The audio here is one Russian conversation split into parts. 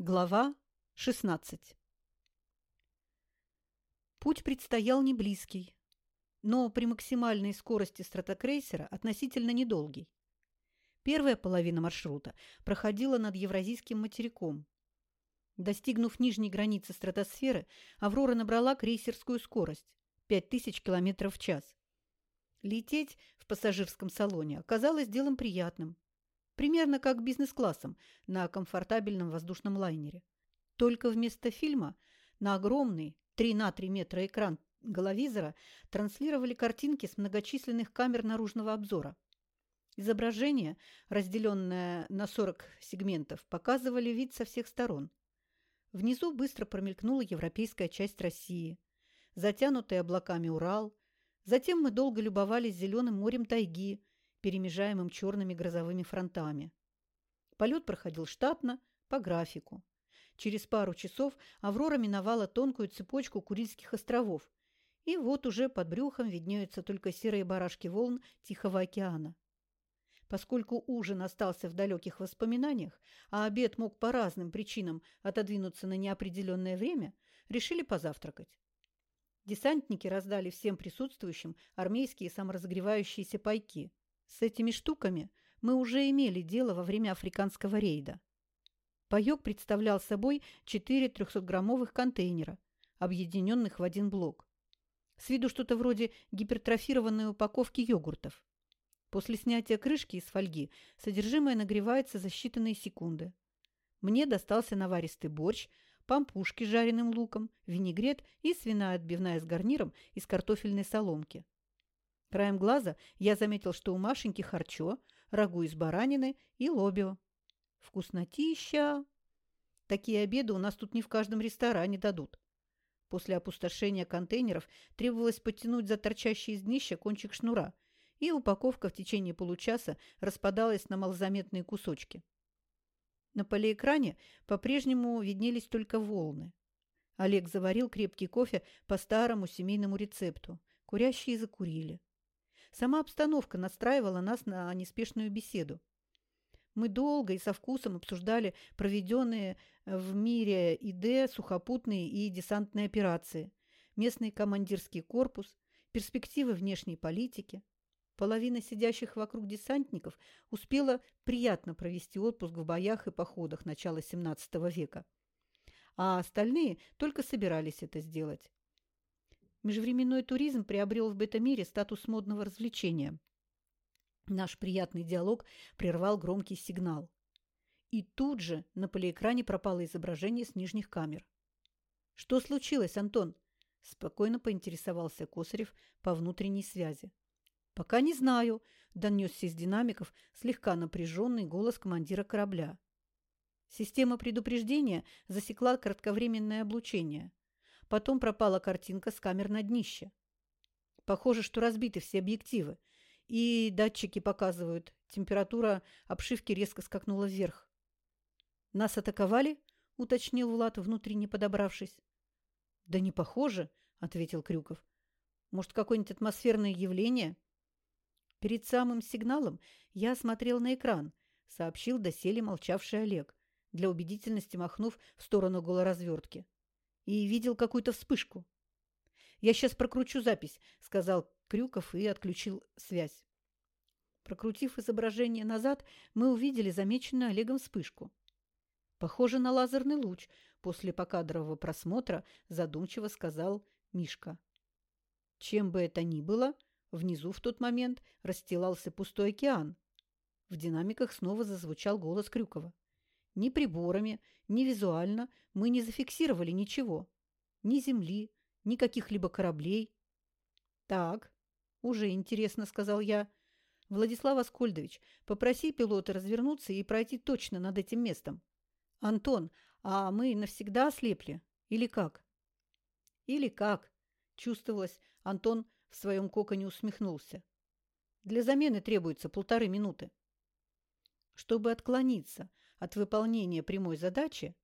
Глава 16 Путь предстоял не близкий, но при максимальной скорости стратокрейсера относительно недолгий. Первая половина маршрута проходила над Евразийским материком. Достигнув нижней границы стратосферы, «Аврора» набрала крейсерскую скорость – 5000 км в час. Лететь в пассажирском салоне оказалось делом приятным – Примерно как бизнес-классом на комфортабельном воздушном лайнере. Только вместо фильма на огромный 3 на 3 метра экран головизора транслировали картинки с многочисленных камер наружного обзора. Изображение, разделенное на 40 сегментов, показывали вид со всех сторон. Внизу быстро промелькнула европейская часть России, затянутый облаками Урал. Затем мы долго любовались зеленым морем тайги, перемежаемым черными грозовыми фронтами. Полет проходил штатно, по графику. Через пару часов «Аврора» миновала тонкую цепочку Курильских островов, и вот уже под брюхом виднеются только серые барашки волн Тихого океана. Поскольку ужин остался в далеких воспоминаниях, а обед мог по разным причинам отодвинуться на неопределенное время, решили позавтракать. Десантники раздали всем присутствующим армейские саморазогревающиеся пайки, с этими штуками мы уже имели дело во время африканского рейда. Паёк представлял собой четыре 300-граммовых контейнера, объединенных в один блок. С виду что-то вроде гипертрофированной упаковки йогуртов. После снятия крышки из фольги содержимое нагревается за считанные секунды. Мне достался наваристый борщ, пампушки с жареным луком, винегрет и свиная отбивная с гарниром из картофельной соломки. Краем глаза я заметил, что у Машеньки харчо, рагу из баранины и лобио. Вкуснотища! Такие обеды у нас тут не в каждом ресторане дадут. После опустошения контейнеров требовалось подтянуть за торчащий из днища кончик шнура, и упаковка в течение получаса распадалась на малозаметные кусочки. На полиэкране по-прежнему виднелись только волны. Олег заварил крепкий кофе по старому семейному рецепту. Курящие закурили. Сама обстановка настраивала нас на неспешную беседу. Мы долго и со вкусом обсуждали проведенные в мире ИД сухопутные и десантные операции, местный командирский корпус, перспективы внешней политики. Половина сидящих вокруг десантников успела приятно провести отпуск в боях и походах начала XVII века, а остальные только собирались это сделать. Межвременной туризм приобрел в бета-мире статус модного развлечения. Наш приятный диалог прервал громкий сигнал. И тут же на полиэкране пропало изображение с нижних камер. «Что случилось, Антон?» – спокойно поинтересовался Косарев по внутренней связи. «Пока не знаю», – донесся из динамиков слегка напряженный голос командира корабля. Система предупреждения засекла кратковременное облучение. Потом пропала картинка с камер на днище. Похоже, что разбиты все объективы, и датчики показывают, температура обшивки резко скакнула вверх. «Нас атаковали?» – уточнил Влад, внутренне подобравшись. «Да не похоже», – ответил Крюков. «Может, какое-нибудь атмосферное явление?» Перед самым сигналом я смотрел на экран, сообщил доселе молчавший Олег, для убедительности махнув в сторону голоразвертки и видел какую-то вспышку. «Я сейчас прокручу запись», — сказал Крюков и отключил связь. Прокрутив изображение назад, мы увидели замеченную Олегом вспышку. «Похоже на лазерный луч», — после покадрового просмотра задумчиво сказал Мишка. Чем бы это ни было, внизу в тот момент расстилался пустой океан. В динамиках снова зазвучал голос Крюкова. Ни приборами, ни визуально мы не зафиксировали ничего. Ни земли, ни каких-либо кораблей. «Так, уже интересно», — сказал я. «Владислав Аскольдович, попроси пилота развернуться и пройти точно над этим местом. Антон, а мы навсегда ослепли? Или как?» «Или как?» — чувствовалось, Антон в своем коконе усмехнулся. «Для замены требуется полторы минуты». Чтобы отклониться от выполнения прямой задачи,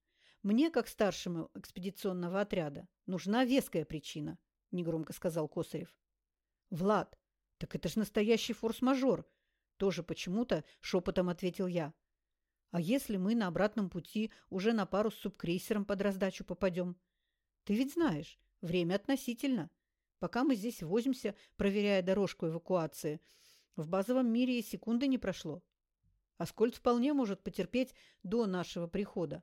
мне, как старшему экспедиционного отряда, нужна веская причина, негромко сказал Косарев. Влад, так это ж настоящий форс-мажор, тоже почему-то шепотом ответил я. А если мы на обратном пути уже на пару с субкрейсером под раздачу попадем? Ты ведь знаешь, время относительно. Пока мы здесь возимся, проверяя дорожку эвакуации, в базовом мире и секунды не прошло. Аскольд вполне может потерпеть до нашего прихода.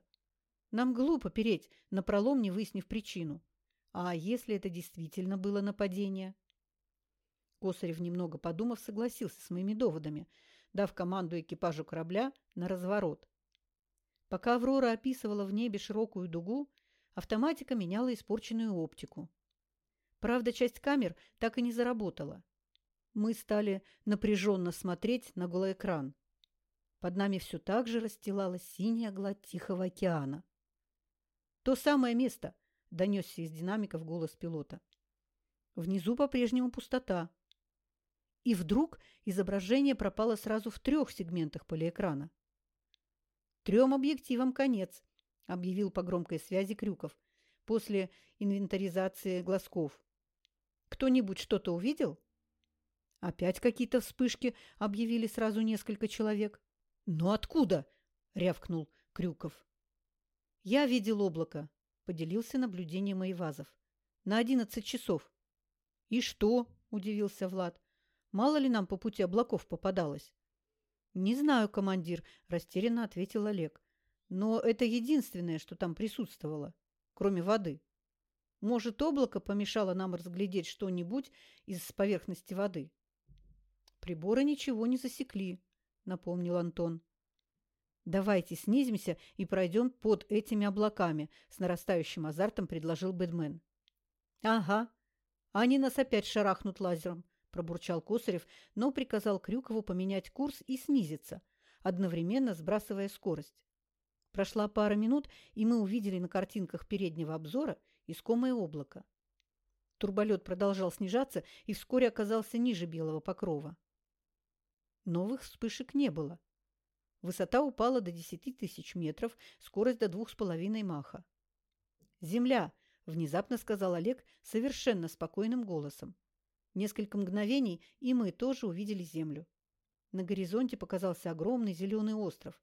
Нам глупо переть, напролом не выяснив причину. А если это действительно было нападение? Косарев, немного подумав, согласился с моими доводами – дав команду экипажу корабля на разворот. Пока «Аврора» описывала в небе широкую дугу, автоматика меняла испорченную оптику. Правда, часть камер так и не заработала. Мы стали напряженно смотреть на голый экран. Под нами все так же расстилалась синяя гладь Тихого океана. «То самое место!» – донесся из динамиков голос пилота. Внизу по-прежнему пустота. И вдруг изображение пропало сразу в трех сегментах полиэкрана. «Трем объективам конец», – объявил по громкой связи Крюков после инвентаризации глазков. «Кто-нибудь что-то увидел?» «Опять какие-то вспышки», – объявили сразу несколько человек. «Но откуда?» – рявкнул Крюков. «Я видел облако», – поделился наблюдением Айвазов. «На одиннадцать часов». «И что?» – удивился Влад. Мало ли нам по пути облаков попадалось. Не знаю, командир, растерянно ответил Олег. Но это единственное, что там присутствовало, кроме воды. Может, облако помешало нам разглядеть что-нибудь из поверхности воды? Приборы ничего не засекли, напомнил Антон. Давайте снизимся и пройдем под этими облаками, с нарастающим азартом предложил Бэдмен. Ага. Они нас опять шарахнут лазером пробурчал Косарев, но приказал Крюкову поменять курс и снизиться, одновременно сбрасывая скорость. Прошла пара минут, и мы увидели на картинках переднего обзора искомое облако. Турболет продолжал снижаться и вскоре оказался ниже белого покрова. Новых вспышек не было. Высота упала до 10 тысяч метров, скорость до двух с половиной маха. «Земля!» – внезапно сказал Олег совершенно спокойным голосом. Несколько мгновений, и мы тоже увидели землю. На горизонте показался огромный зеленый остров.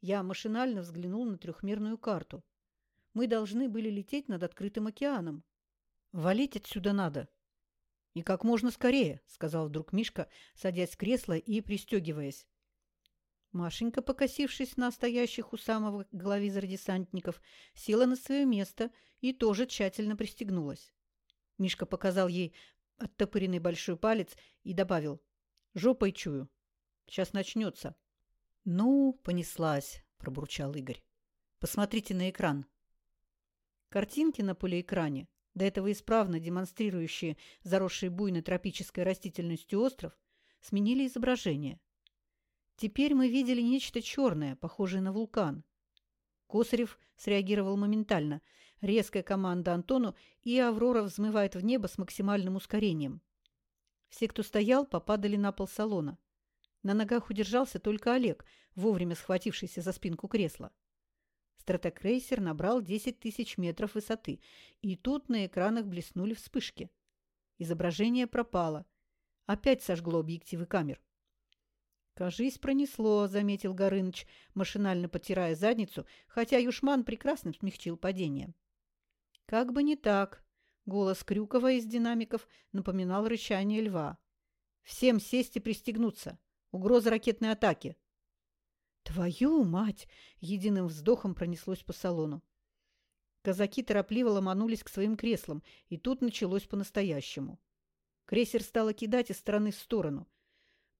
Я машинально взглянул на трехмерную карту. Мы должны были лететь над открытым океаном. Валить отсюда надо. И как можно скорее, сказал вдруг Мишка, садясь в кресло и пристегиваясь. Машенька, покосившись на стоящих у самого головизора десантников, села на свое место и тоже тщательно пристегнулась. Мишка показал ей оттопыренный большой палец и добавил «Жопой чую. Сейчас начнется». «Ну, понеслась», – пробурчал Игорь. «Посмотрите на экран». Картинки на полиэкране, до этого исправно демонстрирующие заросший буйной тропической растительностью остров, сменили изображение. Теперь мы видели нечто черное, похожее на вулкан. Косарев среагировал моментально – Резкая команда Антону, и Аврора взмывает в небо с максимальным ускорением. Все, кто стоял, попадали на пол салона. На ногах удержался только Олег, вовремя схватившийся за спинку кресла. Стратокрейсер набрал 10 тысяч метров высоты, и тут на экранах блеснули вспышки. Изображение пропало. Опять сожгло объективы камер. «Кажись, пронесло», — заметил Горыныч, машинально потирая задницу, хотя Юшман прекрасно смягчил падение. Как бы не так. Голос Крюкова из динамиков напоминал рычание льва. Всем сесть и пристегнуться. Угроза ракетной атаки. Твою мать! Единым вздохом пронеслось по салону. Казаки торопливо ломанулись к своим креслам, и тут началось по-настоящему. Крейсер стал кидать из стороны в сторону.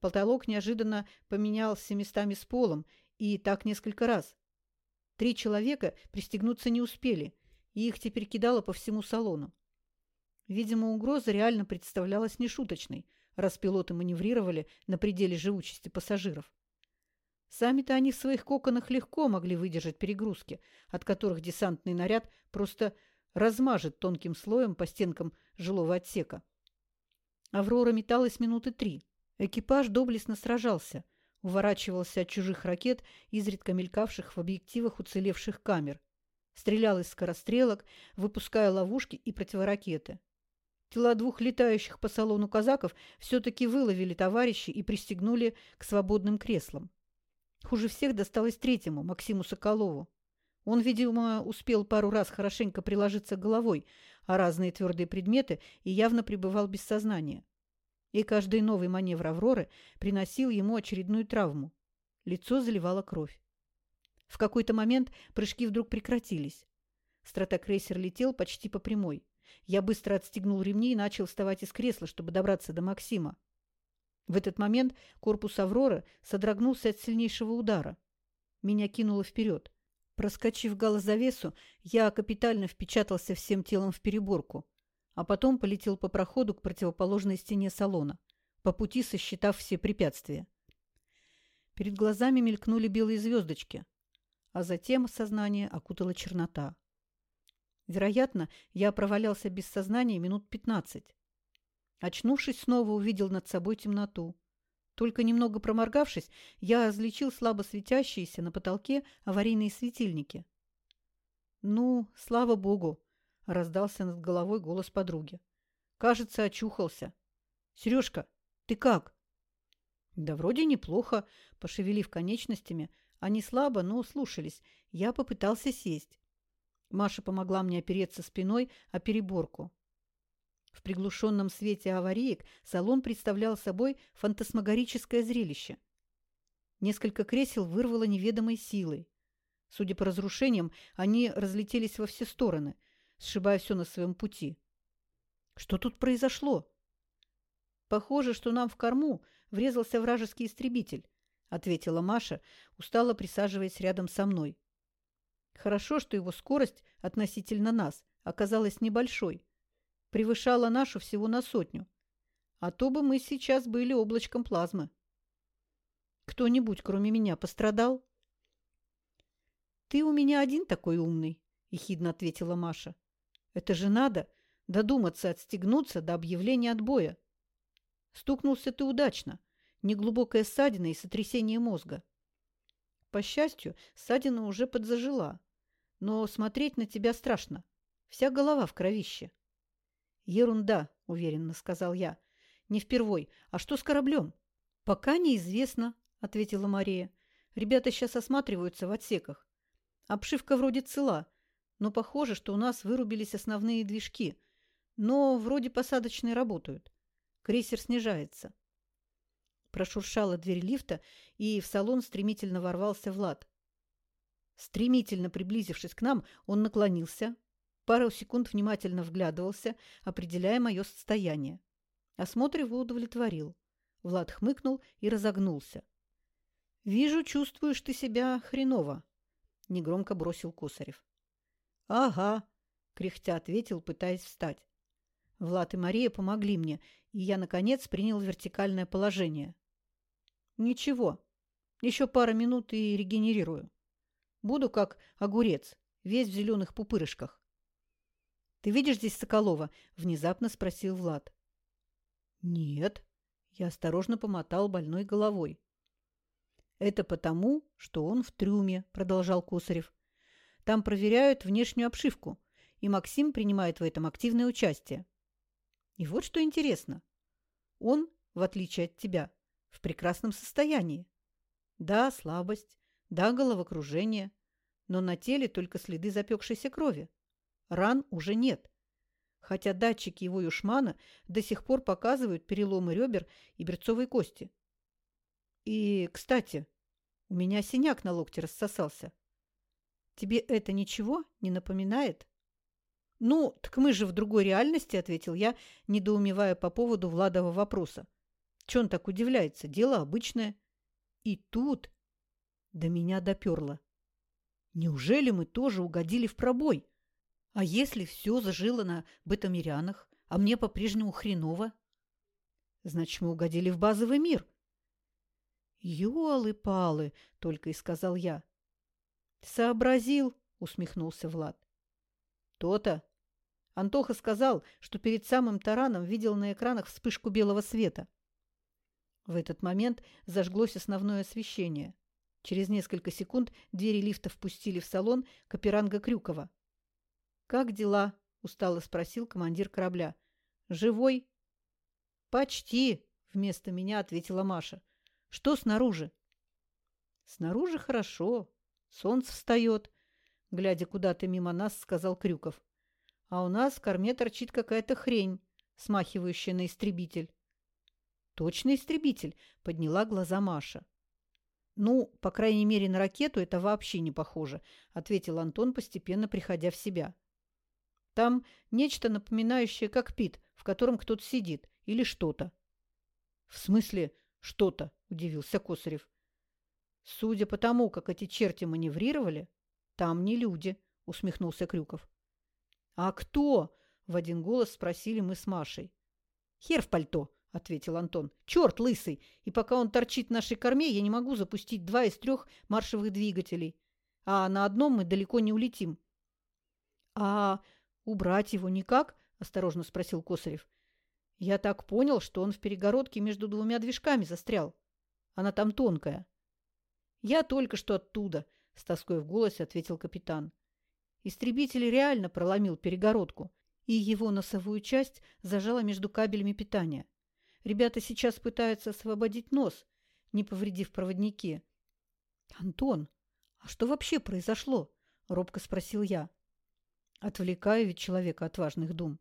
Потолок неожиданно поменялся местами с полом, и так несколько раз. Три человека пристегнуться не успели — и их теперь кидало по всему салону. Видимо, угроза реально представлялась нешуточной, раз пилоты маневрировали на пределе живучести пассажиров. Сами-то они в своих коконах легко могли выдержать перегрузки, от которых десантный наряд просто размажет тонким слоем по стенкам жилого отсека. Аврора металась минуты три. Экипаж доблестно сражался, уворачивался от чужих ракет, изредка мелькавших в объективах уцелевших камер, стрелял из скорострелок, выпуская ловушки и противоракеты. Тела двух летающих по салону казаков все-таки выловили товарищи и пристегнули к свободным креслам. Хуже всех досталось третьему, Максиму Соколову. Он, видимо, успел пару раз хорошенько приложиться головой о разные твердые предметы и явно пребывал без сознания. И каждый новый маневр Авроры приносил ему очередную травму. Лицо заливало кровь. В какой-то момент прыжки вдруг прекратились. Стратокрейсер летел почти по прямой. Я быстро отстегнул ремни и начал вставать из кресла, чтобы добраться до Максима. В этот момент корпус «Авроры» содрогнулся от сильнейшего удара. Меня кинуло вперед. Проскочив галозавесу, я капитально впечатался всем телом в переборку, а потом полетел по проходу к противоположной стене салона, по пути сосчитав все препятствия. Перед глазами мелькнули белые звездочки, а затем сознание окутала чернота. Вероятно, я провалялся без сознания минут пятнадцать. Очнувшись, снова увидел над собой темноту. Только немного проморгавшись, я различил слабо светящиеся на потолке аварийные светильники. «Ну, слава богу!» — раздался над головой голос подруги. «Кажется, очухался. Сережка, ты как?» «Да вроде неплохо», — пошевелив конечностями. Они слабо, но слушались. Я попытался сесть. Маша помогла мне опереться спиной о переборку. В приглушенном свете авариек салон представлял собой фантасмагорическое зрелище. Несколько кресел вырвало неведомой силой. Судя по разрушениям, они разлетелись во все стороны, сшибая все на своем пути. Что тут произошло? Похоже, что нам в корму врезался вражеский истребитель, ответила Маша, устало присаживаясь рядом со мной. Хорошо, что его скорость относительно нас оказалась небольшой превышала нашу всего на сотню. А то бы мы сейчас были облачком плазмы. Кто-нибудь, кроме меня, пострадал? «Ты у меня один такой умный», — ехидно ответила Маша. «Это же надо додуматься отстегнуться до объявления отбоя. Стукнулся ты удачно. Неглубокая ссадина и сотрясение мозга. По счастью, ссадина уже подзажила. Но смотреть на тебя страшно. Вся голова в кровище. «Ерунда», — уверенно сказал я. «Не впервой. А что с кораблем?» «Пока неизвестно», — ответила Мария. «Ребята сейчас осматриваются в отсеках. Обшивка вроде цела, но похоже, что у нас вырубились основные движки. Но вроде посадочные работают. Крейсер снижается». Прошуршала дверь лифта, и в салон стремительно ворвался Влад. Стремительно приблизившись к нам, он наклонился, Пару секунд внимательно вглядывался, определяя мое состояние. Осмотр его удовлетворил. Влад хмыкнул и разогнулся. «Вижу, чувствуешь ты себя хреново», — негромко бросил Косарев. «Ага», — кряхтя ответил, пытаясь встать. Влад и Мария помогли мне, и я, наконец, принял вертикальное положение. «Ничего, еще пара минут и регенерирую. Буду как огурец, весь в зеленых пупырышках. Ты видишь здесь Соколова?» – внезапно спросил Влад. «Нет». Я осторожно помотал больной головой. «Это потому, что он в трюме», – продолжал Косарев. «Там проверяют внешнюю обшивку, и Максим принимает в этом активное участие. И вот что интересно. Он, в отличие от тебя, в прекрасном состоянии. Да, слабость, да, головокружение, но на теле только следы запекшейся крови. Ран уже нет. Хотя датчики его юшмана до сих пор показывают переломы ребер и берцовой кости. И, кстати, у меня синяк на локте рассосался. Тебе это ничего не напоминает? Ну, так мы же в другой реальности, ответил я, недоумевая по поводу Владова вопроса. Че он так удивляется? Дело обычное. И тут до меня доперло. Неужели мы тоже угодили в пробой? А если все зажило на бетамирянах, а мне по-прежнему хреново? Значит, мы угодили в базовый мир. Ёлы-палы, только и сказал я. Сообразил, усмехнулся Влад. То-то. Антоха сказал, что перед самым тараном видел на экранах вспышку белого света. В этот момент зажглось основное освещение. Через несколько секунд двери лифта впустили в салон Каперанга Крюкова. «Как дела?» – устало спросил командир корабля. «Живой?» «Почти», – вместо меня ответила Маша. «Что снаружи?» Снаружи хорошо. Солнце встает. Глядя куда-то мимо нас, сказал Крюков. А у нас в корме торчит какая-то хрень, смахивающая на истребитель. Точно истребитель, подняла глаза Маша. Ну, по крайней мере, на ракету это вообще не похоже, ответил Антон, постепенно приходя в себя. Там нечто напоминающее кокпит, в котором кто-то сидит, или что-то. В смысле что-то, удивился Косарев. Судя по тому, как эти черти маневрировали, там не люди, усмехнулся Крюков. А кто? В один голос спросили мы с Машей. Хер в пальто, ответил Антон. Черт лысый! И пока он торчит в нашей корме, я не могу запустить два из трех маршевых двигателей. А на одном мы далеко не улетим. А убрать его никак? Осторожно спросил Косарев. Я так понял, что он в перегородке между двумя движками застрял. Она там тонкая. Я только что оттуда, с тоской в голосе ответил капитан. Истребитель реально проломил перегородку, и его носовую часть зажало между кабелями питания. Ребята сейчас пытаются освободить нос, не повредив проводники. «Антон, а что вообще произошло?» – робко спросил я. Отвлекаю ведь человека от важных дум.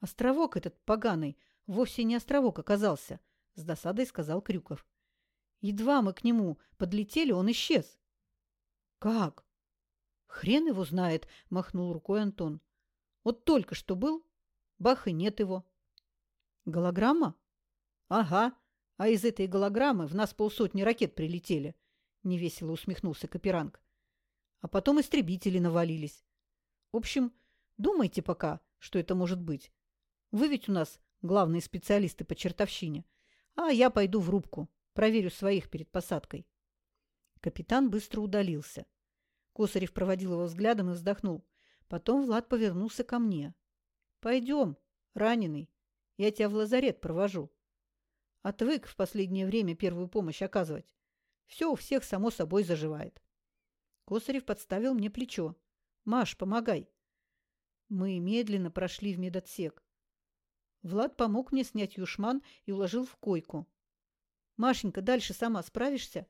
Островок этот поганый вовсе не островок оказался, с досадой сказал Крюков. Едва мы к нему подлетели, он исчез. Как? Хрен его знает, махнул рукой Антон. Вот только что был, бах и нет его. Голограмма? Ага, а из этой голограммы в нас полсотни ракет прилетели, невесело усмехнулся Каперанг. А потом истребители навалились. В общем, думайте пока, что это может быть. Вы ведь у нас главные специалисты по чертовщине. А я пойду в рубку, проверю своих перед посадкой. Капитан быстро удалился. Косарев проводил его взглядом и вздохнул. Потом Влад повернулся ко мне. «Пойдем, раненый. Я тебя в лазарет провожу. Отвык в последнее время первую помощь оказывать. Все у всех само собой заживает». Косарев подставил мне плечо. «Маш, помогай». Мы медленно прошли в медотсек. Влад помог мне снять юшман и уложил в койку. «Машенька, дальше сама справишься?»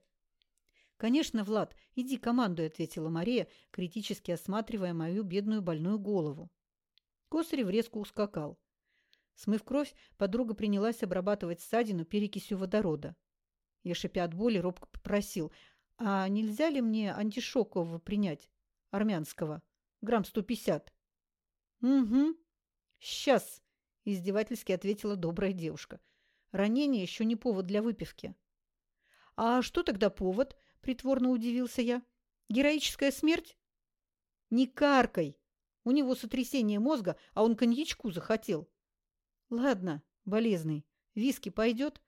«Конечно, Влад, иди командуй», — ответила Мария, критически осматривая мою бедную больную голову. Косарев резко ускакал. Смыв кровь, подруга принялась обрабатывать ссадину перекисью водорода. Я, шипя от боли, робко попросил, «А нельзя ли мне антишокового принять? Армянского. Грамм сто пятьдесят». «Угу. Сейчас», издевательски ответила добрая девушка. Ранение еще не повод для выпивки. А что тогда повод? притворно удивился я. Героическая смерть? Не каркай. У него сотрясение мозга, а он коньячку захотел. Ладно, болезный. Виски пойдет?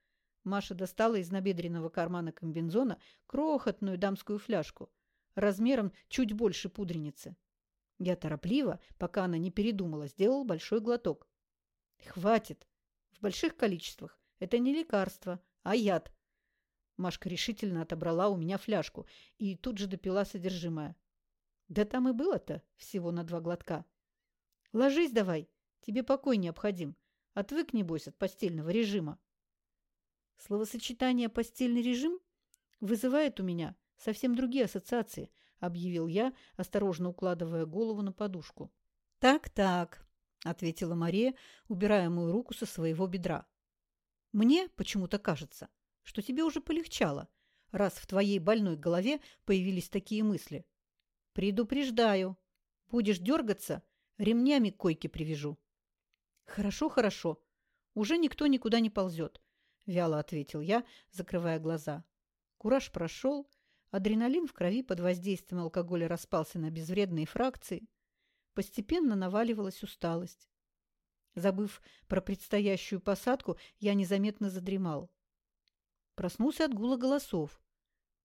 Маша достала из набедренного кармана комбинзона крохотную дамскую фляжку размером чуть больше пудреницы. Я торопливо, пока она не передумала, сделал большой глоток. Хватит. В больших количествах. Это не лекарство, а яд. Машка решительно отобрала у меня фляжку и тут же допила содержимое. Да там и было-то всего на два глотка. Ложись давай, тебе покой необходим. Отвык, небось, от постельного режима. Словосочетание «постельный режим» вызывает у меня совсем другие ассоциации, объявил я, осторожно укладывая голову на подушку. Так-так, – ответила Мария, убирая мою руку со своего бедра. «Мне почему-то кажется, что тебе уже полегчало, раз в твоей больной голове появились такие мысли. Предупреждаю, будешь дергаться, ремнями к койке привяжу». «Хорошо, хорошо. Уже никто никуда не ползет», – вяло ответил я, закрывая глаза. Кураж прошел, адреналин в крови под воздействием алкоголя распался на безвредные фракции – Постепенно наваливалась усталость. Забыв про предстоящую посадку, я незаметно задремал. Проснулся от гула голосов.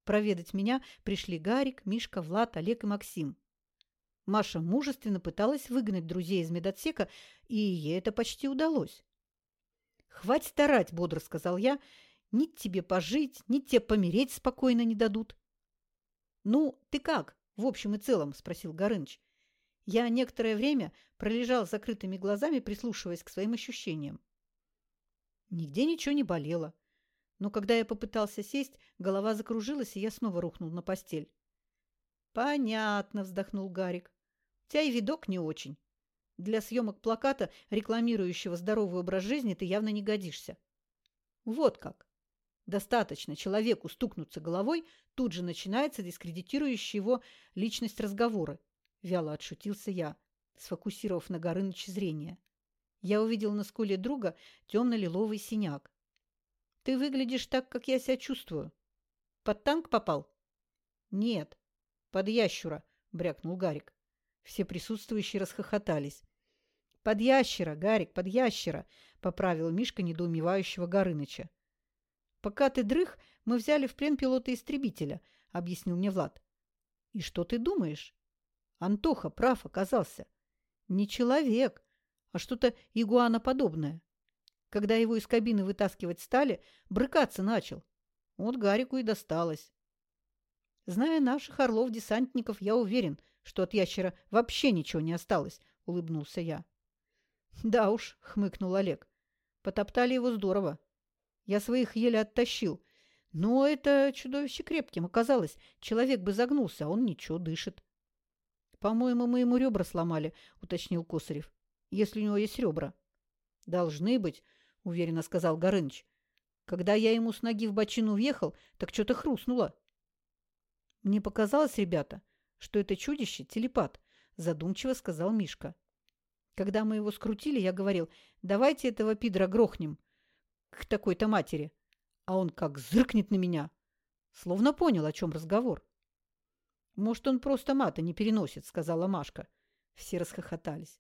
Проведать меня пришли Гарик, Мишка, Влад, Олег и Максим. Маша мужественно пыталась выгнать друзей из медотсека, и ей это почти удалось. «Хватит старать», — бодро сказал я. «Ни тебе пожить, ни тебе помереть спокойно не дадут». «Ну, ты как, в общем и целом?» — спросил Горыныч. Я некоторое время пролежал с закрытыми глазами, прислушиваясь к своим ощущениям. Нигде ничего не болело. Но когда я попытался сесть, голова закружилась, и я снова рухнул на постель. «Понятно», – вздохнул Гарик. «У тебя и видок не очень. Для съемок плаката, рекламирующего здоровый образ жизни, ты явно не годишься». «Вот как. Достаточно человеку стукнуться головой, тут же начинается дискредитирующий его личность разговора. Вяло отшутился я, сфокусировав на Горыныче зрение. Я увидел на скуле друга темно-лиловый синяк. «Ты выглядишь так, как я себя чувствую. Под танк попал?» «Нет, под ящура», — брякнул Гарик. Все присутствующие расхохотались. «Под ящера, Гарик, под ящера!» — поправил Мишка недоумевающего Горыныча. «Пока ты дрых, мы взяли в плен пилота-истребителя», — объяснил мне Влад. «И что ты думаешь?» Антоха прав оказался. Не человек, а что-то игуаноподобное. Когда его из кабины вытаскивать стали, брыкаться начал. Вот Гарику и досталось. Зная наших орлов-десантников, я уверен, что от ящера вообще ничего не осталось, — улыбнулся я. — Да уж, — хмыкнул Олег. Потоптали его здорово. Я своих еле оттащил. Но это чудовище крепким оказалось. Человек бы загнулся, а он ничего дышит. — По-моему, мы ему ребра сломали, — уточнил Косарев. — Если у него есть ребра. — Должны быть, — уверенно сказал Горыныч. Когда я ему с ноги в бочину въехал, так что-то хрустнуло. Мне показалось, ребята, что это чудище – телепат, задумчиво сказал Мишка. Когда мы его скрутили, я говорил, давайте этого пидора грохнем к такой-то матери. А он как зыркнет на меня. Словно понял, о чем разговор. Может, он просто мата не переносит, сказала Машка. Все расхохотались.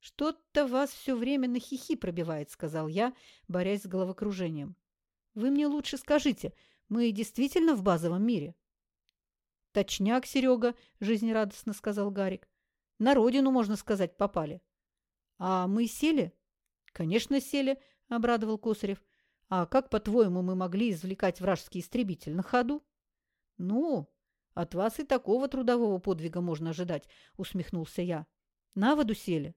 «Что-то вас все время на хихи пробивает», — сказал я, борясь с головокружением. «Вы мне лучше скажите, мы действительно в базовом мире?» «Точняк, Серега», — жизнерадостно сказал Гарик. «На родину, можно сказать, попали». «А мы сели?» «Конечно, сели», — обрадовал Косарев. «А как, по-твоему, мы могли извлекать вражеский истребитель на ходу?» «Ну, от вас и такого трудового подвига можно ожидать», — усмехнулся я. «На воду сели».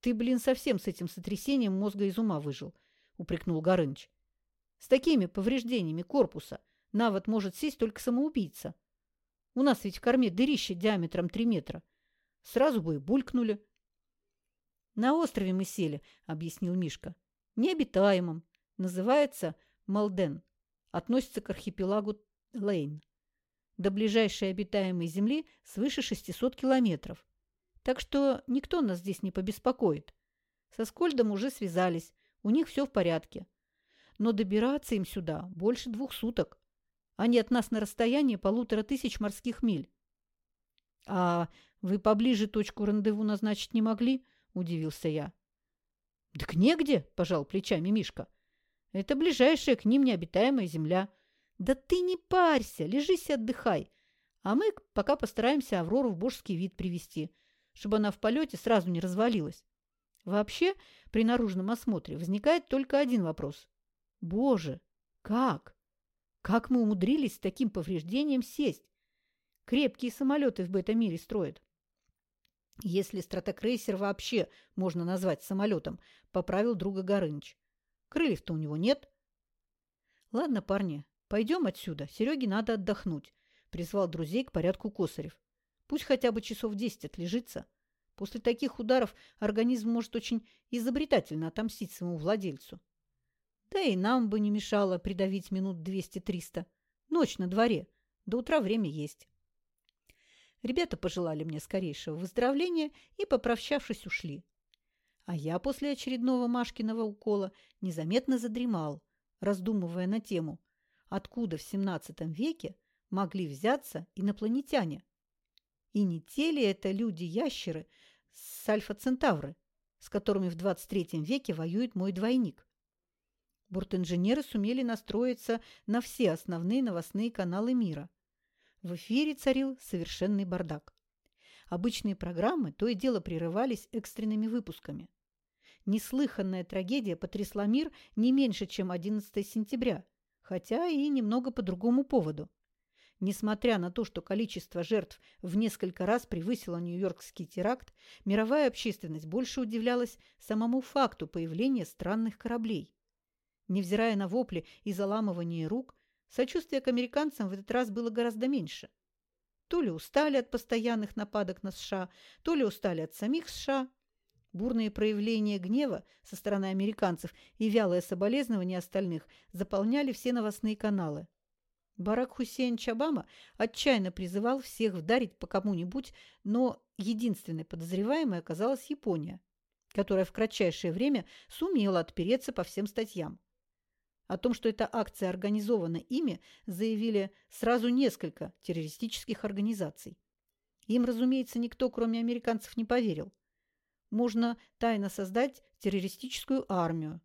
«Ты, блин, совсем с этим сотрясением мозга из ума выжил», — упрекнул Горыныч. «С такими повреждениями корпуса на вот может сесть только самоубийца. У нас ведь в корме дырище диаметром три метра. Сразу бы и булькнули». «На острове мы сели», — объяснил Мишка. «Необитаемом. Называется Малден. Относится к архипелагу Лейн. До ближайшей обитаемой земли свыше 600 километров. Так что никто нас здесь не побеспокоит. Со Скольдом уже связались, у них все в порядке. Но добираться им сюда больше двух суток. Они от нас на расстоянии полутора тысяч морских миль. — А вы поближе точку рандеву назначить не могли? – удивился я. «Так негде!» – пожал плечами Мишка. «Это ближайшая к ним необитаемая земля. Да ты не парься, лежись и отдыхай. А мы пока постараемся Аврору в божеский вид привести, чтобы она в полете сразу не развалилась. Вообще, при наружном осмотре возникает только один вопрос. Боже, как? Как мы умудрились с таким повреждением сесть? Крепкие самолеты в бета-мире строят. Если стратокрейсер вообще можно назвать самолетом, поправил друга Горыныч. Крыльев-то у него нет. Ладно, парни, пойдем отсюда. Сереге надо отдохнуть, призвал друзей к порядку Косарев. Пусть хотя бы часов десять отлежится. После таких ударов организм может очень изобретательно отомстить своему владельцу. Да и нам бы не мешало придавить минут двести-триста. Ночь на дворе. До утра время есть. Ребята пожелали мне скорейшего выздоровления и, попрощавшись, ушли. А я после очередного Машкиного укола незаметно задремал, раздумывая на тему, откуда в XVII веке могли взяться инопланетяне. И не те ли это люди-ящеры с Альфа-Центавры, с которыми в 23 веке воюет мой двойник? Бортинженеры сумели настроиться на все основные новостные каналы мира – в эфире царил совершенный бардак. Обычные программы то и дело прерывались экстренными выпусками. Неслыханная трагедия потрясла мир не меньше, чем 11 сентября, хотя и немного по другому поводу. Несмотря на то, что количество жертв в несколько раз превысило Нью-Йоркский теракт, мировая общественность больше удивлялась самому факту появления странных кораблей. Невзирая на вопли и заламывание рук, сочувствия к американцам в этот раз было гораздо меньше. То ли устали от постоянных нападок на США, то ли устали от самих США. Бурные проявления гнева со стороны американцев и вялое соболезнование остальных заполняли все новостные каналы. Барак Хусейн Чабама отчаянно призывал всех вдарить по кому-нибудь, но единственной подозреваемой оказалась Япония, которая в кратчайшее время сумела отпереться по всем статьям. О том, что эта акция организована ими, заявили сразу несколько террористических организаций. Им, разумеется, никто, кроме американцев, не поверил. Можно тайно создать террористическую армию,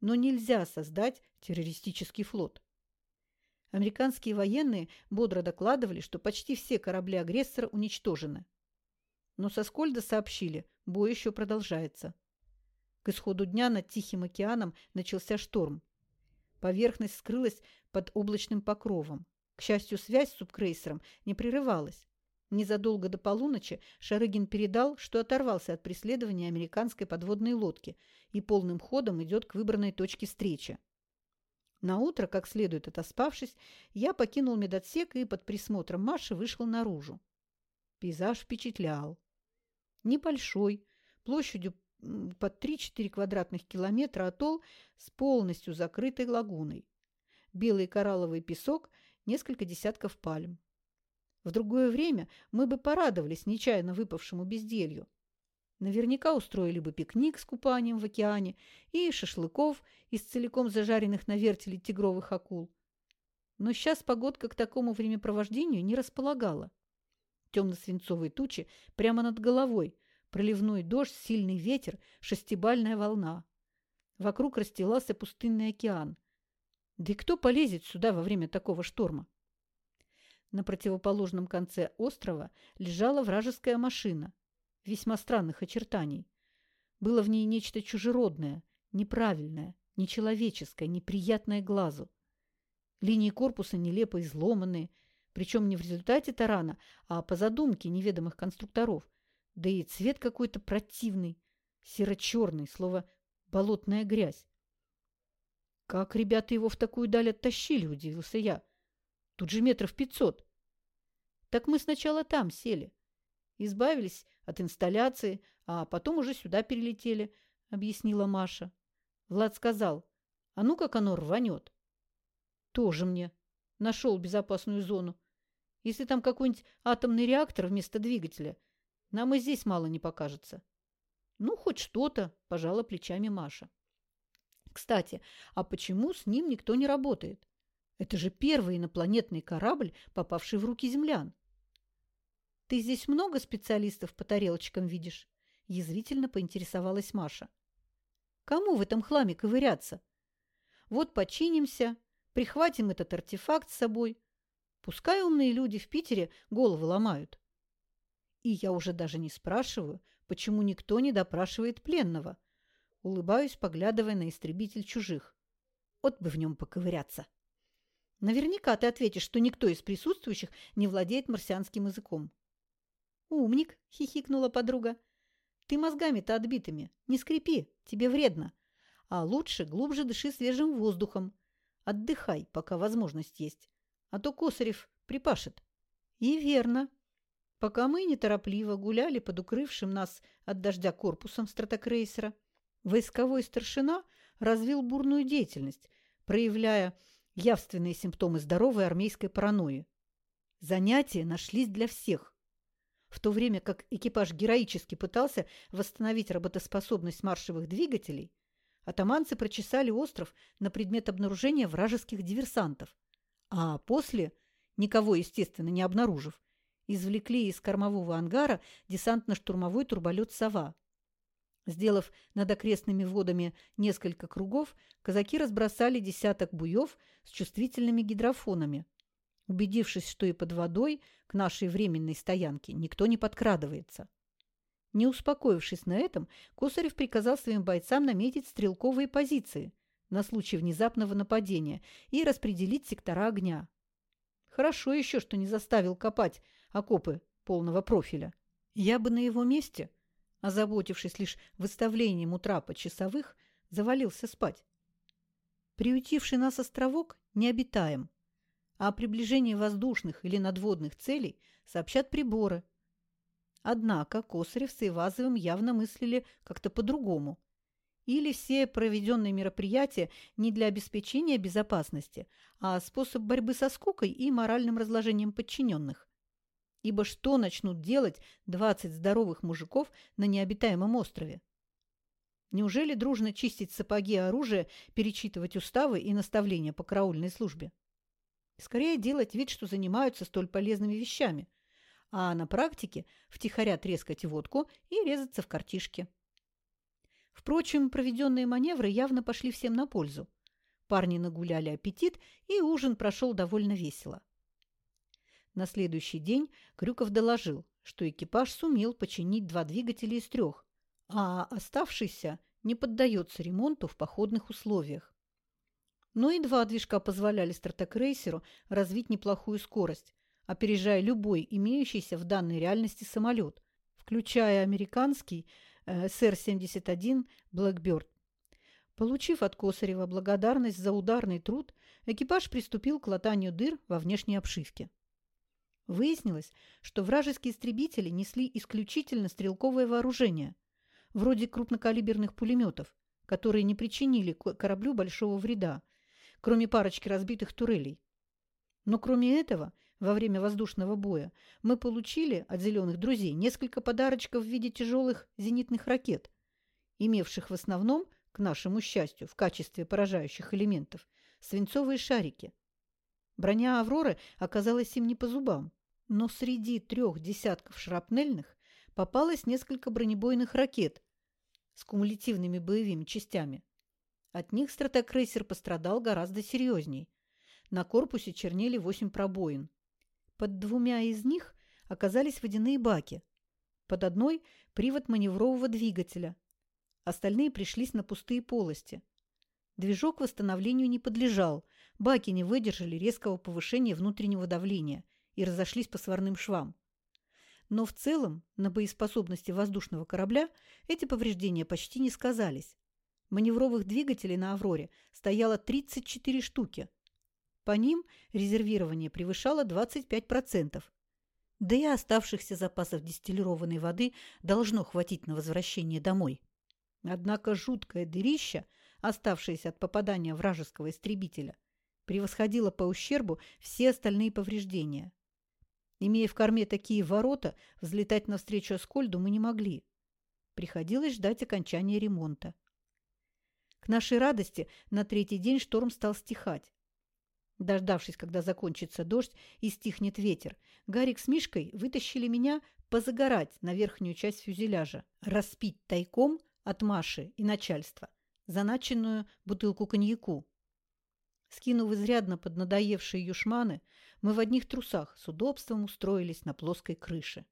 но нельзя создать террористический флот. Американские военные бодро докладывали, что почти все корабли агрессора уничтожены. Но со Скольда сообщили, бой еще продолжается. К исходу дня над Тихим океаном начался шторм. Поверхность скрылась под облачным покровом. К счастью, связь с субкрейсером не прерывалась. Незадолго до полуночи Шарыгин передал, что оторвался от преследования американской подводной лодки и полным ходом идет к выбранной точке встречи. На утро, как следует отоспавшись, я покинул медотсек и под присмотром Маши вышел наружу. Пейзаж впечатлял. Небольшой, площадью под 3-4 квадратных километра атолл с полностью закрытой лагуной. Белый коралловый песок, несколько десятков пальм. В другое время мы бы порадовались нечаянно выпавшему безделью. Наверняка устроили бы пикник с купанием в океане и шашлыков из целиком зажаренных на вертеле тигровых акул. Но сейчас погодка к такому времяпровождению не располагала. Темно-свинцовые тучи прямо над головой, проливной дождь, сильный ветер, шестибальная волна. Вокруг расстилался пустынный океан. Да и кто полезет сюда во время такого шторма? На противоположном конце острова лежала вражеская машина – весьма странных очертаний. Было в ней нечто чужеродное, неправильное, нечеловеческое, неприятное глазу. Линии корпуса нелепо изломанные, причем не в результате тарана, а по задумке неведомых конструкторов. Да и цвет какой-то противный, серо-черный, слово «болотная грязь». «Как ребята его в такую даль оттащили?» – удивился я. «Тут же метров пятьсот». «Так мы сначала там сели. Избавились от инсталляции, а потом уже сюда перелетели, — объяснила Маша. Влад сказал, а ну как оно рванет. Тоже мне. Нашел безопасную зону. Если там какой-нибудь атомный реактор вместо двигателя, нам и здесь мало не покажется. Ну, хоть что-то, — пожала плечами Маша. Кстати, а почему с ним никто не работает? Это же первый инопланетный корабль, попавший в руки землян. «Ты здесь много специалистов по тарелочкам видишь?» – язвительно поинтересовалась Маша. «Кому в этом хламе ковыряться? Вот починимся, прихватим этот артефакт с собой. Пускай умные люди в Питере головы ломают. И я уже даже не спрашиваю, почему никто не допрашивает пленного. Улыбаюсь, поглядывая на истребитель чужих. Вот бы в нем поковыряться. Наверняка ты ответишь, что никто из присутствующих не владеет марсианским языком. «Умник!» – хихикнула подруга. «Ты мозгами-то отбитыми. Не скрипи, тебе вредно. А лучше глубже дыши свежим воздухом. Отдыхай, пока возможность есть. А то Косарев припашет». «И верно. Пока мы неторопливо гуляли под укрывшим нас от дождя корпусом стратокрейсера, войсковой старшина развил бурную деятельность, проявляя явственные симптомы здоровой армейской паранойи. Занятия нашлись для всех в то время как экипаж героически пытался восстановить работоспособность маршевых двигателей, атаманцы прочесали остров на предмет обнаружения вражеских диверсантов, а после, никого, естественно, не обнаружив, извлекли из кормового ангара десантно-штурмовой турболет «Сова». Сделав над окрестными водами несколько кругов, казаки разбросали десяток буев с чувствительными гидрофонами, убедившись, что и под водой к нашей временной стоянке никто не подкрадывается. Не успокоившись на этом, Косарев приказал своим бойцам наметить стрелковые позиции на случай внезапного нападения и распределить сектора огня. Хорошо еще, что не заставил копать окопы полного профиля. Я бы на его месте, озаботившись лишь выставлением у трапа часовых, завалился спать. Приютивший нас островок необитаем, а о приближении воздушных или надводных целей сообщат приборы. Однако Косарев с Ивазовым явно мыслили как-то по-другому. Или все проведенные мероприятия не для обеспечения безопасности, а способ борьбы со скукой и моральным разложением подчиненных. Ибо что начнут делать 20 здоровых мужиков на необитаемом острове? Неужели дружно чистить сапоги и оружие, перечитывать уставы и наставления по караульной службе? Скорее делать вид, что занимаются столь полезными вещами, а на практике втихаря трескать водку и резаться в картишке. Впрочем, проведенные маневры явно пошли всем на пользу. Парни нагуляли аппетит, и ужин прошел довольно весело. На следующий день Крюков доложил, что экипаж сумел починить два двигателя из трех, а оставшийся не поддается ремонту в походных условиях. Но и два движка позволяли стратокрейсеру развить неплохую скорость, опережая любой имеющийся в данной реальности самолет, включая американский э, СР-71 «Блэкбёрд». Получив от Косарева благодарность за ударный труд, экипаж приступил к латанию дыр во внешней обшивке. Выяснилось, что вражеские истребители несли исключительно стрелковое вооружение, вроде крупнокалиберных пулеметов, которые не причинили кораблю большого вреда, кроме парочки разбитых турелей. Но кроме этого – во время воздушного боя, мы получили от «зеленых друзей» несколько подарочков в виде тяжелых зенитных ракет, имевших в основном, к нашему счастью, в качестве поражающих элементов, свинцовые шарики. Броня «Авроры» оказалась им не по зубам, но среди трех десятков шрапнельных попалось несколько бронебойных ракет с кумулятивными боевыми частями. От них стратокрейсер пострадал гораздо серьезней. На корпусе чернели восемь пробоин. Под двумя из них оказались водяные баки. Под одной – привод маневрового двигателя. Остальные пришлись на пустые полости. Движок восстановлению не подлежал, баки не выдержали резкого повышения внутреннего давления и разошлись по сварным швам. Но в целом на боеспособности воздушного корабля эти повреждения почти не сказались. Маневровых двигателей на «Авроре» стояло 34 штуки, по ним резервирование превышало 25%. Да и оставшихся запасов дистиллированной воды должно хватить на возвращение домой. Однако жуткое дырище, оставшееся от попадания вражеского истребителя, превосходило по ущербу все остальные повреждения. Имея в корме такие ворота, взлетать навстречу Аскольду мы не могли. Приходилось ждать окончания ремонта. К нашей радости на третий день шторм стал стихать. Дождавшись, когда закончится дождь и стихнет ветер, Гарик с Мишкой вытащили меня позагорать на верхнюю часть фюзеляжа, распить тайком от Маши и начальства заначенную бутылку коньяку. Скинув изрядно поднадоевшие юшманы, мы в одних трусах с удобством устроились на плоской крыше.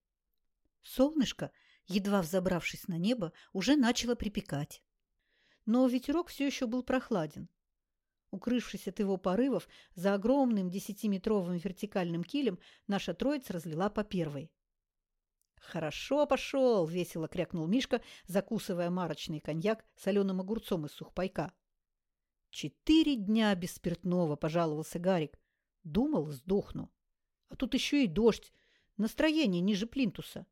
Солнышко, едва взобравшись на небо, уже начало припекать. Но ветерок все еще был прохладен, Укрывшись от его порывов, за огромным десятиметровым вертикальным килем наша троица разлила по первой. «Хорошо пошел!» – весело крякнул Мишка, закусывая марочный коньяк соленым огурцом из сухпайка. «Четыре дня без спиртного!» – пожаловался Гарик. Думал, сдохну. А тут еще и дождь. Настроение ниже плинтуса.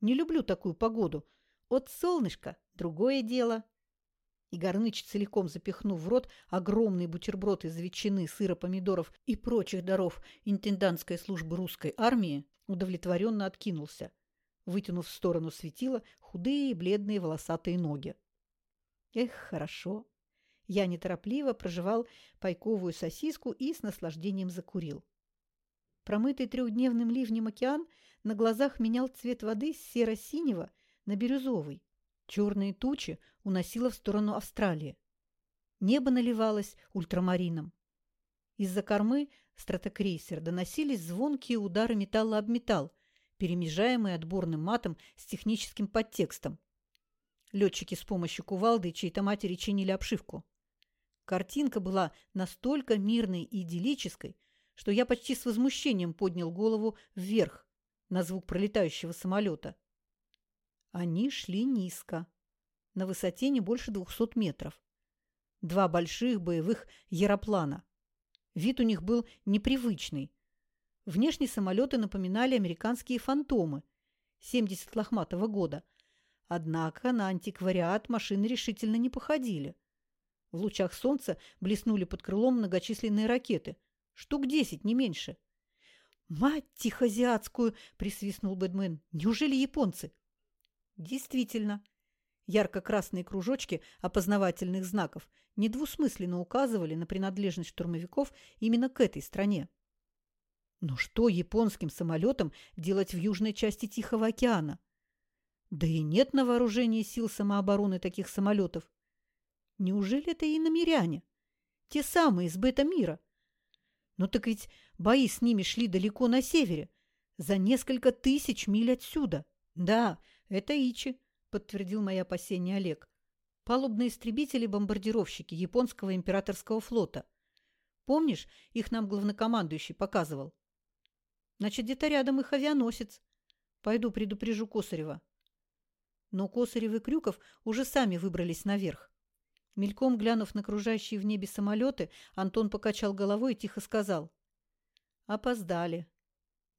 Не люблю такую погоду. От солнышка – другое дело. И Горныч, целиком запихнув в рот огромный бутерброд из ветчины, сыра, помидоров и прочих даров интендантской службы русской армии, удовлетворенно откинулся, вытянув в сторону светила худые, бледные, волосатые ноги. Эх, хорошо. Я неторопливо прожевал пайковую сосиску и с наслаждением закурил. Промытый трехдневным ливнем океан на глазах менял цвет воды с серо-синего на бирюзовый. Черные тучи уносило в сторону Австралии. Небо наливалось ультрамарином. Из-за кормы стратокрейсер доносились звонкие удары металла об металл, перемежаемые отборным матом с техническим подтекстом. Летчики с помощью кувалды чьей-то матери чинили обшивку. Картинка была настолько мирной и идиллической, что я почти с возмущением поднял голову вверх на звук пролетающего самолета. Они шли низко, на высоте не больше двухсот метров. Два больших боевых яроплана. Вид у них был непривычный. Внешне самолеты напоминали американские «Фантомы» 70 лохматого года. Однако на антиквариат машины решительно не походили. В лучах солнца блеснули под крылом многочисленные ракеты. Штук десять, не меньше. «Мать тихоазиатскую!» – присвистнул Бэдмен. «Неужели японцы?» Действительно. Ярко-красные кружочки опознавательных знаков недвусмысленно указывали на принадлежность штурмовиков именно к этой стране. Но что японским самолетам делать в южной части Тихого океана? Да и нет на вооружении сил самообороны таких самолетов. Неужели это и намеряне? Те самые из бета-мира. Но так ведь бои с ними шли далеко на севере, за несколько тысяч миль отсюда. Да, это Ичи, подтвердил мои опасения Олег. Палубные истребители-бомбардировщики японского императорского флота. Помнишь, их нам главнокомандующий показывал? Значит, где-то рядом их авианосец. Пойду предупрежу Косарева. Но Косарев и Крюков уже сами выбрались наверх. Мельком глянув на окружающие в небе самолеты, Антон покачал головой и тихо сказал. «Опоздали.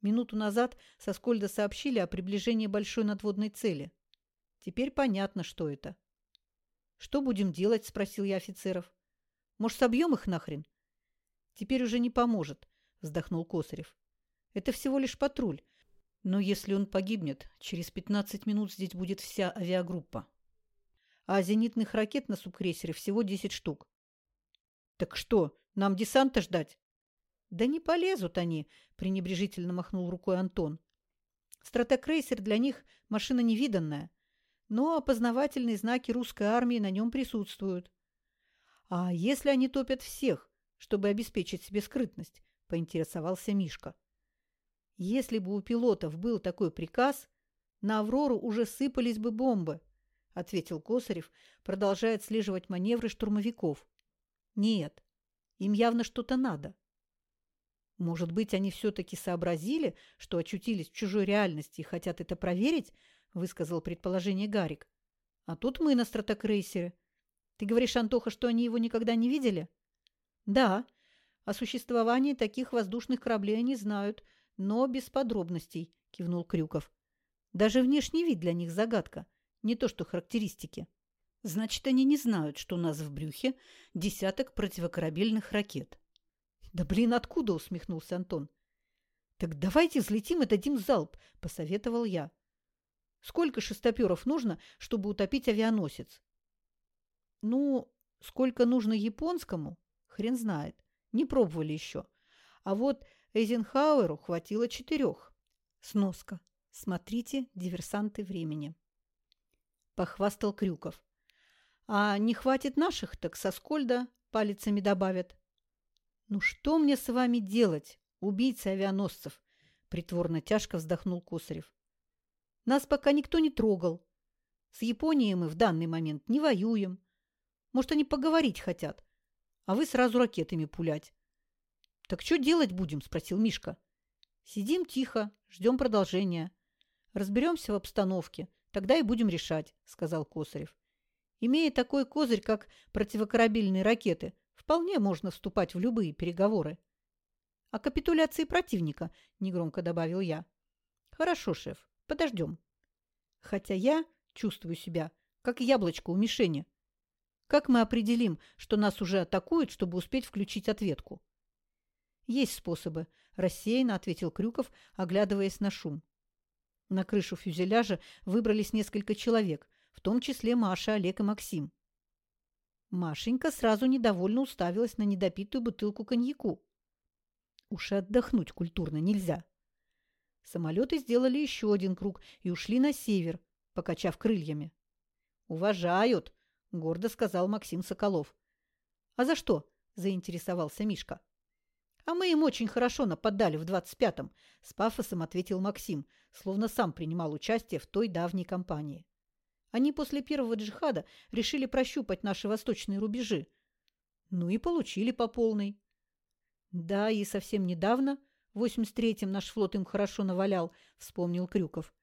Минуту назад со Скольда сообщили о приближении большой надводной цели. Теперь понятно, что это». «Что будем делать?» – спросил я офицеров. «Может, собьем их нахрен?» «Теперь уже не поможет», – вздохнул Косарев. Это всего лишь патруль. Но если он погибнет, через 15 минут здесь будет вся авиагруппа. А зенитных ракет на субкрейсере всего 10 штук. Так что, нам десанта ждать? Да не полезут они, пренебрежительно махнул рукой Антон. Стратокрейсер для них машина невиданная, но опознавательные знаки русской армии на нем присутствуют. А если они топят всех, чтобы обеспечить себе скрытность? поинтересовался Мишка. Если бы у пилотов был такой приказ, на «Аврору» уже сыпались бы бомбы, — ответил Косарев, продолжая отслеживать маневры штурмовиков. Нет, им явно что-то надо. Может быть, они все-таки сообразили, что очутились в чужой реальности и хотят это проверить, — высказал предположение Гарик. А тут мы на стратокрейсере. Ты говоришь, Антоха, что они его никогда не видели? Да, о существовании таких воздушных кораблей они знают, но без подробностей, кивнул Крюков. Даже внешний вид для них загадка, не то что характеристики. Значит, они не знают, что у нас в брюхе десяток противокорабельных ракет. Да блин, откуда, усмехнулся Антон. Так давайте взлетим и дадим залп, посоветовал я. Сколько шестоперов нужно, чтобы утопить авианосец? Ну, сколько нужно японскому, хрен знает. Не пробовали еще. А вот Эйзенхауэру хватило четырех. Сноска. Смотрите «Диверсанты времени». Похвастал Крюков. А не хватит наших, так со Скольда палицами добавят. Ну что мне с вами делать, убийцы авианосцев? Притворно тяжко вздохнул Косарев. Нас пока никто не трогал. С Японией мы в данный момент не воюем. Может, они поговорить хотят, а вы сразу ракетами пулять. «Так что делать будем?» – спросил Мишка. «Сидим тихо, ждем продолжения. Разберемся в обстановке, тогда и будем решать», – сказал Косарев. «Имея такой козырь, как противокорабельные ракеты, вполне можно вступать в любые переговоры». «О капитуляции противника», – негромко добавил я. «Хорошо, шеф, подождем». Хотя я чувствую себя, как яблочко у мишени. Как мы определим, что нас уже атакуют, чтобы успеть включить ответку? «Есть способы», – рассеянно ответил Крюков, оглядываясь на шум. На крышу фюзеляжа выбрались несколько человек, в том числе Маша, Олег и Максим. Машенька сразу недовольно уставилась на недопитую бутылку коньяку. Уж и отдохнуть культурно нельзя. Самолеты сделали еще один круг и ушли на север, покачав крыльями. «Уважают», — гордо сказал Максим Соколов. «А за что?» – заинтересовался Мишка. А мы им очень хорошо нападали в двадцать пятом, с пафосом ответил Максим, словно сам принимал участие в той давней кампании. Они после первого джихада решили прощупать наши восточные рубежи. Ну и получили по полной. Да, и совсем недавно, в 83-м, наш флот им хорошо навалял, вспомнил Крюков.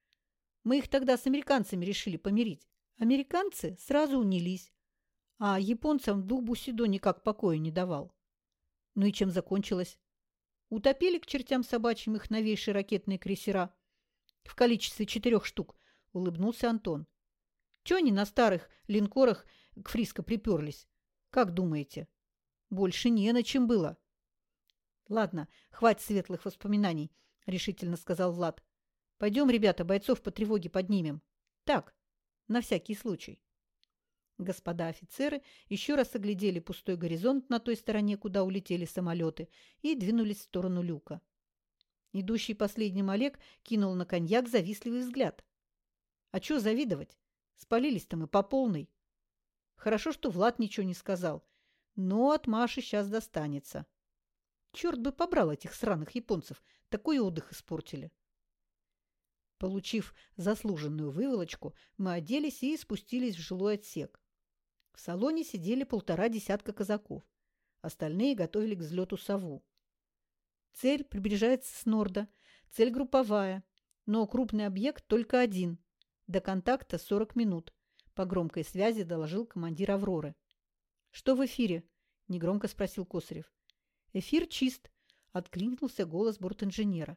Мы их тогда с американцами решили помирить. Американцы сразу унились. а японцам дух Бусидо никак покоя не давал. Ну и чем закончилось? Утопили к чертям собачьим их новейшие ракетные крейсера. В количестве четырех штук, улыбнулся Антон. Чего они на старых линкорах к Фриско приперлись? Как думаете? Больше не на чем было. Ладно, хватит светлых воспоминаний, решительно сказал Влад. Пойдем, ребята, бойцов по тревоге поднимем. Так, на всякий случай. Господа офицеры еще раз оглядели пустой горизонт на той стороне, куда улетели самолеты, и двинулись в сторону люка. Идущий последним Олег кинул на коньяк завистливый взгляд. А чё завидовать? Спалились-то мы по полной. Хорошо, что Влад ничего не сказал, но от Маши сейчас достанется. Черт бы побрал этих сраных японцев, такой отдых испортили. Получив заслуженную выволочку, мы оделись и спустились в жилой отсек. В салоне сидели полтора десятка казаков. Остальные готовили к взлету сову. Цель приближается с норда. Цель групповая. Но крупный объект только один. До контакта 40 минут. По громкой связи доложил командир «Авроры». «Что в эфире?» – негромко спросил Косарев. «Эфир чист», – откликнулся голос бортинженера.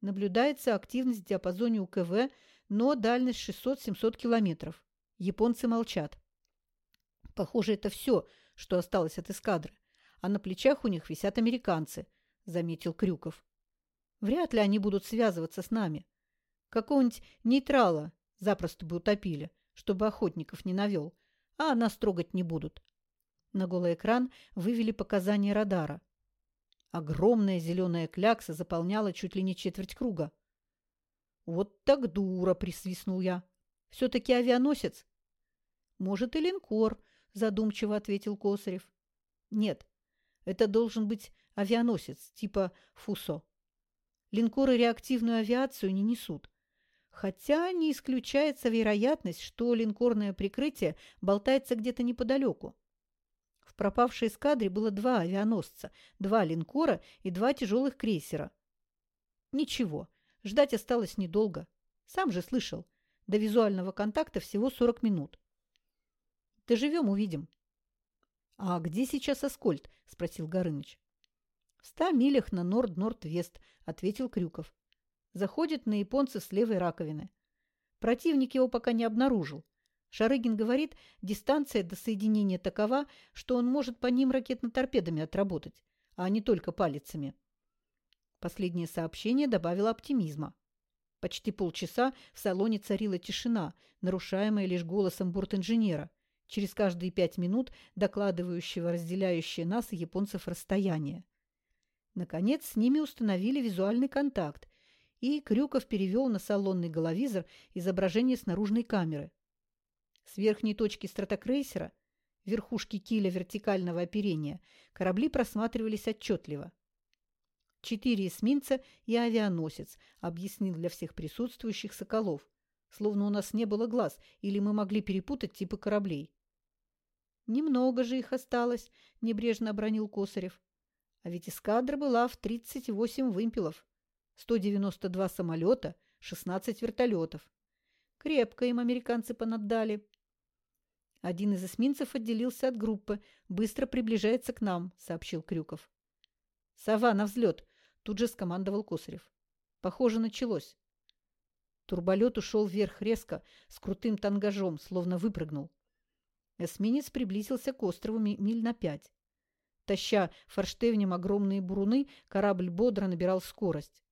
«Наблюдается активность в диапазоне УКВ, но дальность 600-700 километров. Японцы молчат». Похоже, это все, что осталось от эскадры. А на плечах у них висят американцы, — заметил Крюков. Вряд ли они будут связываться с нами. Какого-нибудь нейтрала запросто бы утопили, чтобы охотников не навел, а нас трогать не будут. На голый экран вывели показания радара. Огромная зеленая клякса заполняла чуть ли не четверть круга. «Вот так дура!» – присвистнул я. «Все-таки авианосец?» «Может, и линкор», задумчиво ответил Косарев. Нет, это должен быть авианосец типа «Фусо». Линкоры реактивную авиацию не несут. Хотя не исключается вероятность, что линкорное прикрытие болтается где-то неподалеку. В пропавшей эскадре было два авианосца, два линкора и два тяжелых крейсера. Ничего, ждать осталось недолго. Сам же слышал, до визуального контакта всего 40 минут. Доживем – увидим. – А где сейчас Аскольд? – спросил Горыныч. – В ста милях на норд-норд-вест, – ответил Крюков. Заходит на японцев с левой раковины. Противник его пока не обнаружил. Шарыгин говорит, дистанция до соединения такова, что он может по ним ракетно-торпедами отработать, а не только палицами. Последнее сообщение добавило оптимизма. Почти полчаса в салоне царила тишина, нарушаемая лишь голосом бортинженера, через каждые пять минут докладывающего разделяющее нас и японцев расстояние. Наконец, с ними установили визуальный контакт, и Крюков перевел на салонный головизор изображение с наружной камеры. С верхней точки стратокрейсера, верхушки киля вертикального оперения, корабли просматривались отчетливо. «Четыре эсминца и авианосец», — объяснил для всех присутствующих Соколов. «Словно у нас не было глаз, или мы могли перепутать типы кораблей». Немного же их осталось, небрежно обронил Косарев. А ведь эскадра была в 38 вымпелов, 192 самолета, 16 вертолетов. Крепко им американцы понаддали. Один из эсминцев отделился от группы. Быстро приближается к нам, сообщил Крюков. Сова на взлет, тут же скомандовал Косарев. Похоже, началось. Турболет ушел вверх резко, с крутым тангажом, словно выпрыгнул. Эсминец приблизился к острову миль на пять. Таща форштевнем огромные буруны, корабль бодро набирал скорость.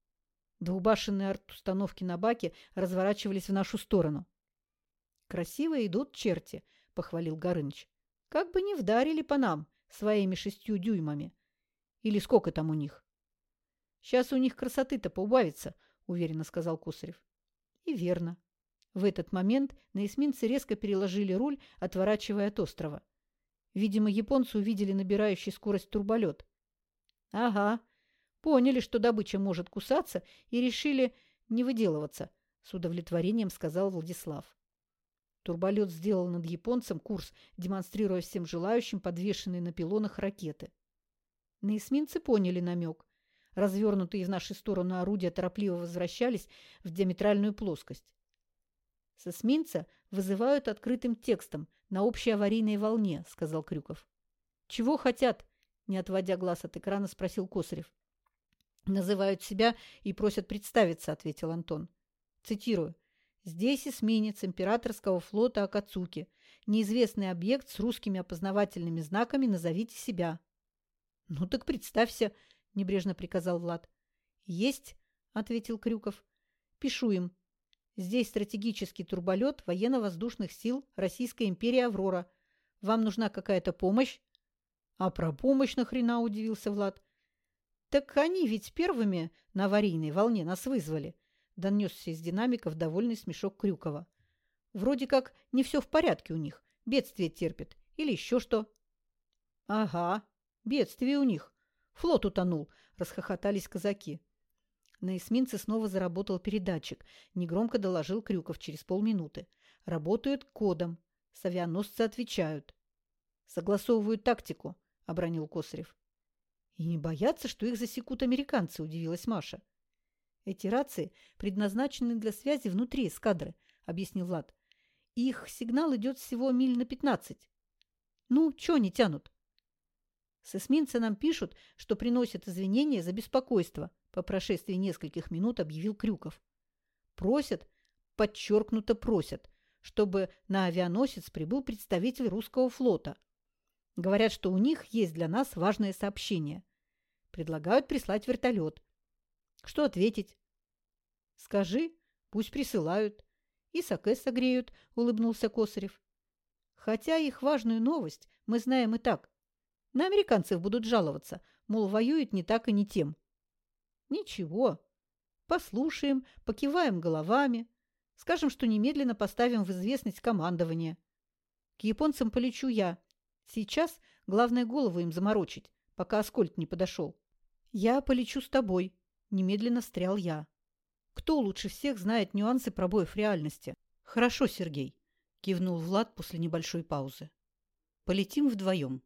Двухбашенные арт-установки на баке разворачивались в нашу сторону. «Красиво идут черти», — похвалил Горыныч. «Как бы не вдарили по нам своими шестью дюймами. Или сколько там у них?» «Сейчас у них красоты-то поубавится», — уверенно сказал Кусарев. «И верно. В этот момент на эсминце резко переложили руль, отворачивая от острова. Видимо, японцы увидели набирающий скорость турболет. «Ага, поняли, что добыча может кусаться, и решили не выделываться», — с удовлетворением сказал Владислав. Турболет сделал над японцем курс, демонстрируя всем желающим подвешенные на пилонах ракеты. На эсминцы поняли намек. Развернутые в нашу сторону орудия торопливо возвращались в диаметральную плоскость. С эсминца вызывают открытым текстом на общей аварийной волне, сказал Крюков. Чего хотят? Не отводя глаз от экрана, спросил Косарев. Называют себя и просят представиться, ответил Антон. Цитирую. Здесь эсминец императорского флота Акацуки. Неизвестный объект с русскими опознавательными знаками. Назовите себя. Ну так представься, небрежно приказал Влад. Есть, ответил Крюков. Пишу им. Здесь стратегический турболет военно-воздушных сил Российской империи «Аврора». Вам нужна какая-то помощь? А про помощь нахрена удивился Влад. Так они ведь первыми на аварийной волне нас вызвали донесся из динамиков довольный смешок Крюкова. Вроде как не все в порядке у них, бедствие терпит или еще что. Ага, бедствие у них. Флот утонул, расхохотались казаки. На эсминце снова заработал передатчик. Негромко доложил Крюков через полминуты. Работают кодом. С авианосца отвечают. Согласовывают тактику, обронил Косарев. И не боятся, что их засекут американцы, удивилась Маша. Эти рации предназначены для связи внутри эскадры, объяснил Влад. Их сигнал идет всего миль на пятнадцать. Ну, чё они тянут? С эсминца нам пишут, что приносят извинения за беспокойство, по прошествии нескольких минут объявил Крюков. Просят, подчеркнуто просят, чтобы на авианосец прибыл представитель русского флота. Говорят, что у них есть для нас важное сообщение. Предлагают прислать вертолет. Что ответить? Скажи, пусть присылают. И саке согреют, улыбнулся Косарев. Хотя их важную новость мы знаем и так. На американцев будут жаловаться, мол, воюют не так и не тем. Ничего. Послушаем, покиваем головами. Скажем, что немедленно поставим в известность командование. К японцам полечу я. Сейчас главное голову им заморочить, пока Аскольд не подошел. Я полечу с тобой, Немедленно встрял я. Кто лучше всех знает нюансы пробоев реальности? Хорошо, Сергей, кивнул Влад после небольшой паузы. Полетим вдвоем.